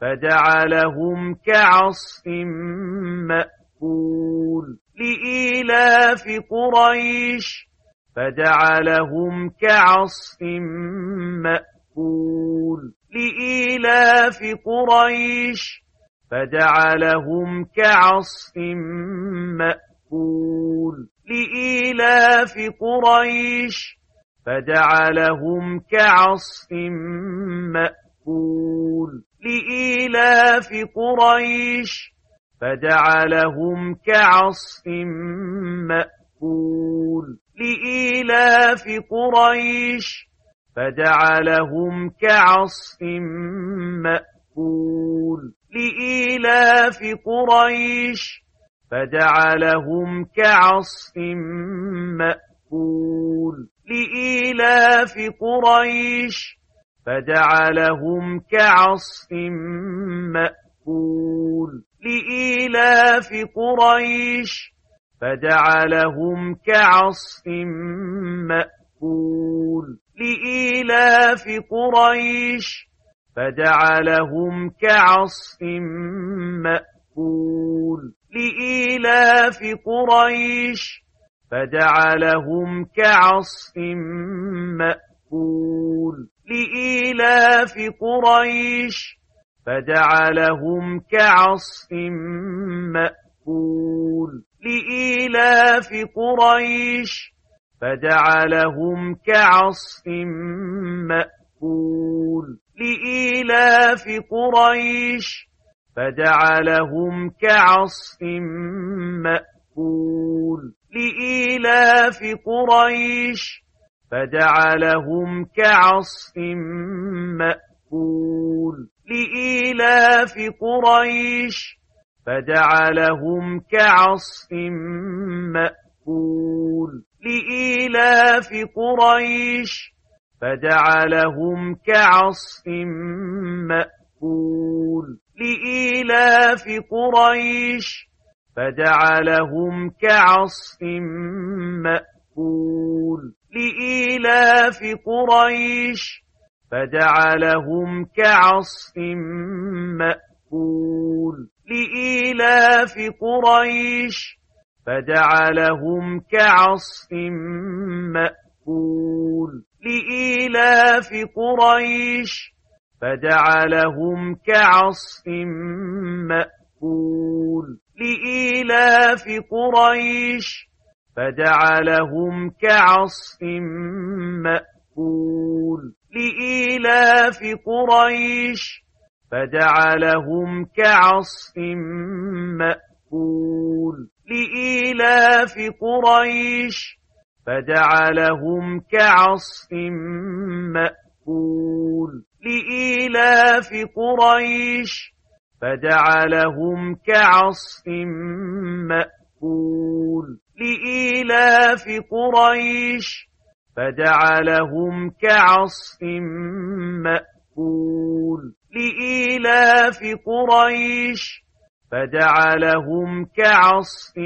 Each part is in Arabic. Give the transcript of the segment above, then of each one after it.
فجعلهم كعصف مأكول لإيلاف قريش فجعلهم كعصف مأكول لإيلاف قريش فجعلهم كعصف مأكول لإيلاف قريش فجعلهم كعصف مأكول لإيلاف قريش فجعلهم كعصف مأكول لإيلاف قريش فجعلهم كعصف مأكول لإيلاف قريش فجعلهم كعصف مأكول لإيلاف قريش فجعلهم كعصف مأكول لإيلاف قريش فجعلهم كعصف مأكول لإيلاف قريش فجعلهم كعصف مأكول لإيلاف قريش فجعلهم كعصف مأكول لإيلاف قريش فجعلهم كعصف مأكول لإيلاف قريش فجعلهم كعصف مأكول لإيلاف قريش فجعلهم كعصف مأكول لإيلاف قريش فجعلهم كعصف مأكول لإيلاف قريش فجعلهم كعصف مأكول لإيلاف قريش فجعلهم كعصف مأكول لإيلاف قريش فجعلهم كعصف مأكول لإيلاف قريش فجعلهم كعصف مأكول لإيلاف قريش فجعلهم كعصف مأكول لإيلاف قريش فجعلهم كعصف مأكول لإيلاف قريش فجعلهم كعصف مأكول لإيلاف قريش فجعلهم كعصف مأكول لإيلاف قريش فجعلهم كعصف مأكول لإيلاف قريش فجعلهم كعصف مأكول لإيلاف قريش فجعلهم كعصف مأكول لإيلاف قريش فجعلهم كعصف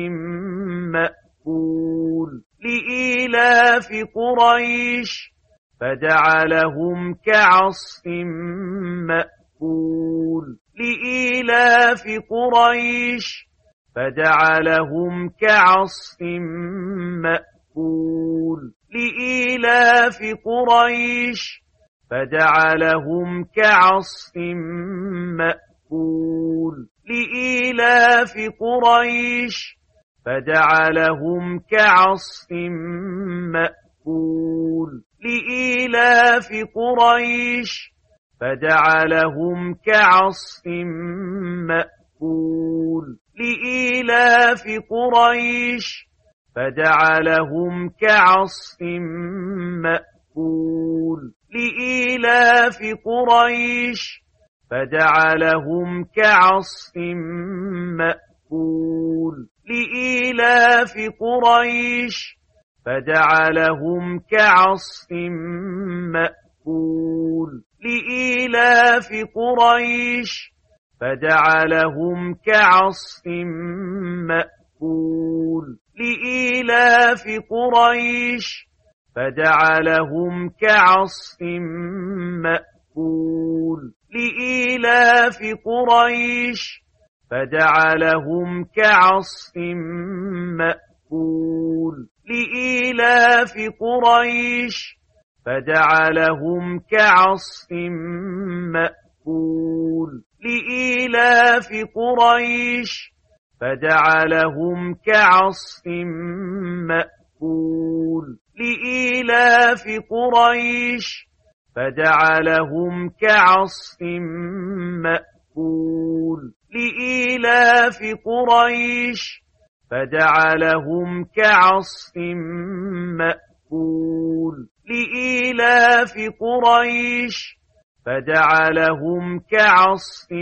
مأكول لإيلاف قريش فجعلهم كعصف مأكول لإيلاف قريش فجعلهم كعصف مأكول لإيلاف قريش فجعلهم كعصف مأكول لإيلاف قريش فجعلهم كعصف مأكول لإيلاف قريش فجعلهم كعصف مأكول لإيلاف قريش فجعلهم كعصف مأكول لإيلاف قريش فجعلهم كعصف مأكول لإيلاف قريش فجعلهم كعصف مأكول لإيلاف قريش فجعلهم كعصف مأكول لإيلاف قريش فجعلهم كعصف مأكول لإيلاف قريش فجعلهم كعصف مأكول لإيلاف قريش فجعلهم كعصف مأكول لإيلاف قريش فجعلهم كعصف مأكول لإيلاف قريش فجعلهم كعصف مأكول لإيلاف قريش فجعلهم كعصف مأكول لإيلاف قريش فجعلهم كعصف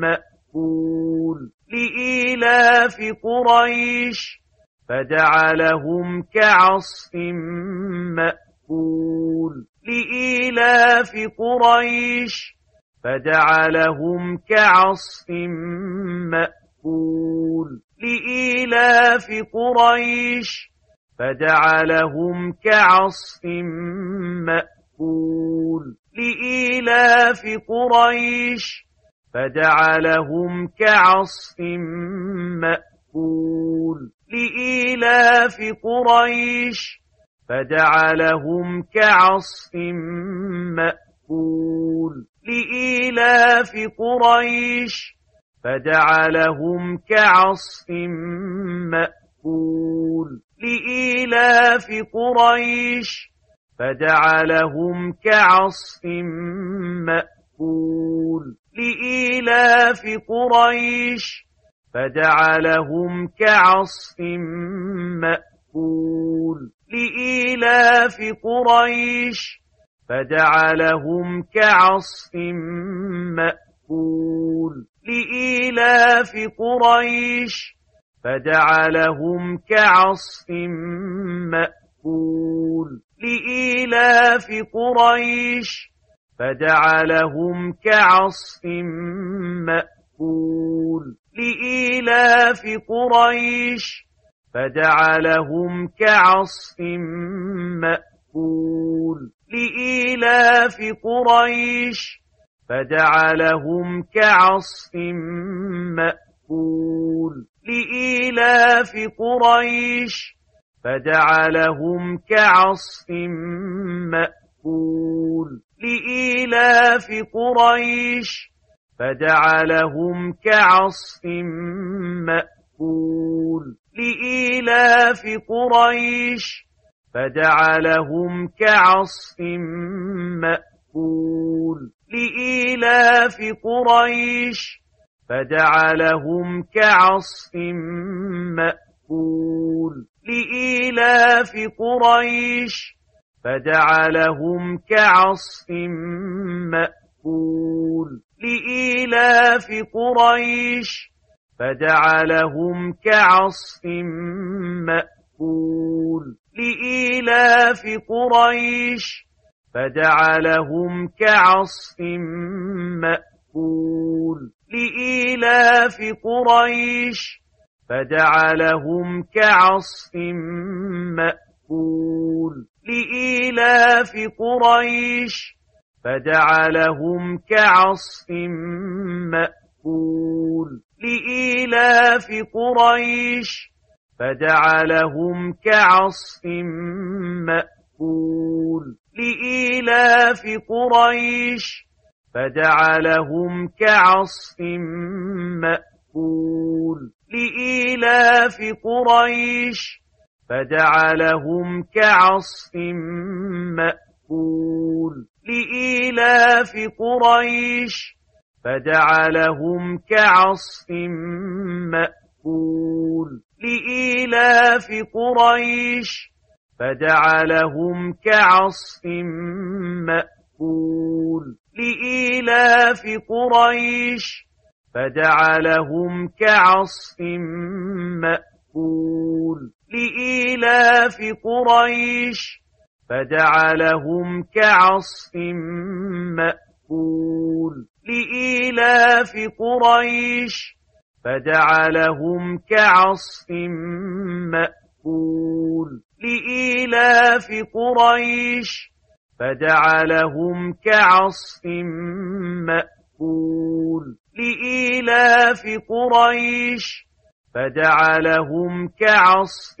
مأكول لإيلاف قريش فجعلهم كعصف مأكول لإيلاف قريش فجعلهم كعصف مأكول لإيلاف قريش فجعلهم كعصف مأكول لإيلاف قريش فجعلهم كعصف مأكول لإيلاف قريش فجعلهم كعصف مأكول لإيلاف قريش فجعلهم كعصف مأكول لإيلاف قريش فجعلهم كعصف مأكول لإيلاف قريش فجعلهم كعصف مأكول لإيلاف قريش فجعلهم كعصف مأكول لإيلاف قريش فجعلهم كعصف مأكول لإيلاف قريش فجعلهم كعصف مأكول لإيلاف قريش فجعلهم كعصف مأكول لإيلاف قريش فجعلهم كعصف مأكول لإيلاف قريش فجعلهم كعصف مأكول لإيلاف قريش فجعلهم كعصف مأكول لإيلاف قريش فجعلهم كعصف مأكول لإيلاف قريش فجعلهم كعصف مأكول لإيلاف قريش فجعلهم كعصف مأكول لإيلاف قريش فجعلهم كعصف مأكول لإيلاف قريش فجعلهم كعصف مأكول لإيلاف قريش فجعلهم كعصف مأكول لإيلاف قريش فجعلهم كعصف مأكول لإيلاف قريش فجعلهم كعصف مأكول لإيلاف قريش فجعلهم كعصف مأكول لإيلاف قريش فجعلهم كعصف مأكول لإيلاف قريش فجعلهم كعصف مأكول لإيلاف قريش فجعلهم كعصف مأكول لإيلاف قريش فجعلهم كعصف مأكول لإيلاف قريش فجعلهم كعصف مأكول لإيلاف قريش فجعلهم كعصف مأكول لإيلاف قريش فجعلهم كعصف مأكول لإيلاف قريش فجعلهم كعصف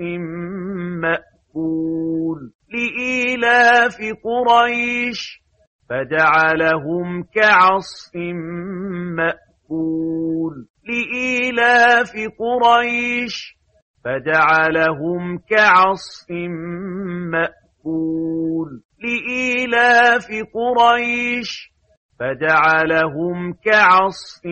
مأكول لإيلاف قريش فجعلهم كعصف مأكول لإيلاف قريش فجعلهم كعصف مأكول لإيلاف قريش فجعلهم كعصف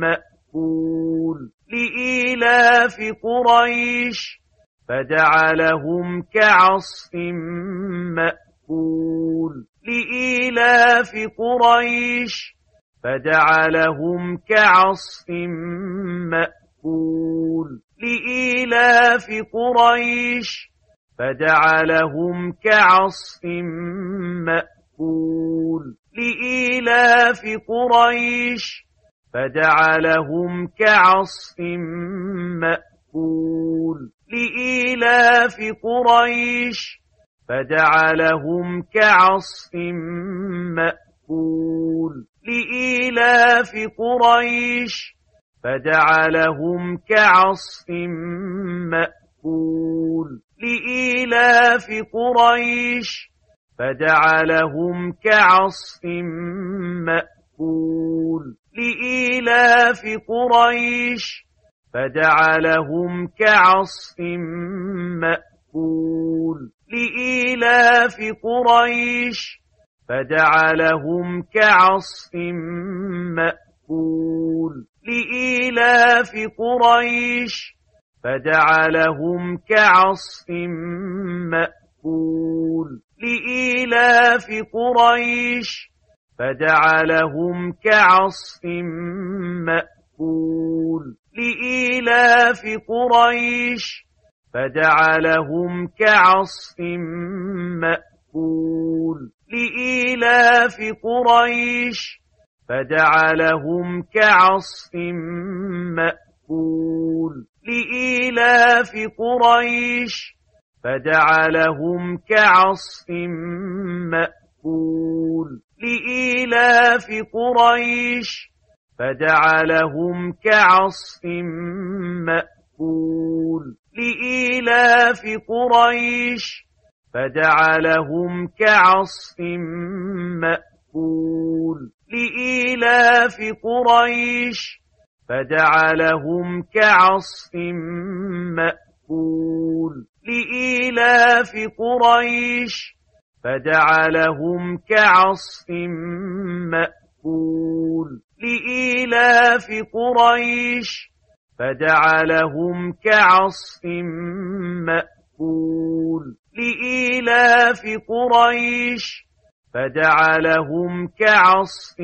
مأكول لإيلاف قريش فجعلهم كعصف مأكول لإيلاف قريش فجعلهم كعصف مأكول لإيلاف قريش فجعلهم كعصف مأكول لإيلاف قريش فجعلهم كعصف مأكول. لإيلاف قريش فجعلهم كعصف مأكول. لإيلاف قريش فجعلهم كعصف مأكول. لإيلاف قريش فجعلهم كعصف مأكول لإيلاف قريش فجعلهم كعصف مأكول لإيلاف قريش فجعلهم كعصف مأكول لإيلاف قريش فجعلهم كعصف مأكول لإيلاف قريش فجعلهم كعصف مأكول لإيلاف قريش فجعلهم كعصف مأكول لإيلاف قريش فجعلهم كعصف مأكول لإيلاف قريش فجعلهم كعصف مأكول لإيلاف قريش فجعلهم كعصف مأكول لإيلاف قريش فجعلهم كعصف مأكول لإيلاف قريش فجعلهم كعصف مأكول لإيلاف قريش فجعلهم كعصف مأكول. لإيلاف قريش فجعلهم كعصف مأكول. لإيلاف قريش فجعلهم كعصف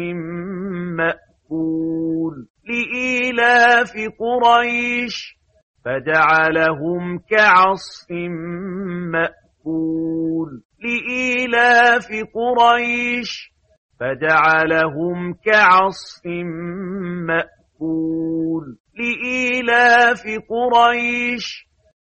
مأكول. لإيلاف قريش فجعلهم كعصف مأكول لإيلاف قريش فجعلهم كعصف مأكول لإيلاف قريش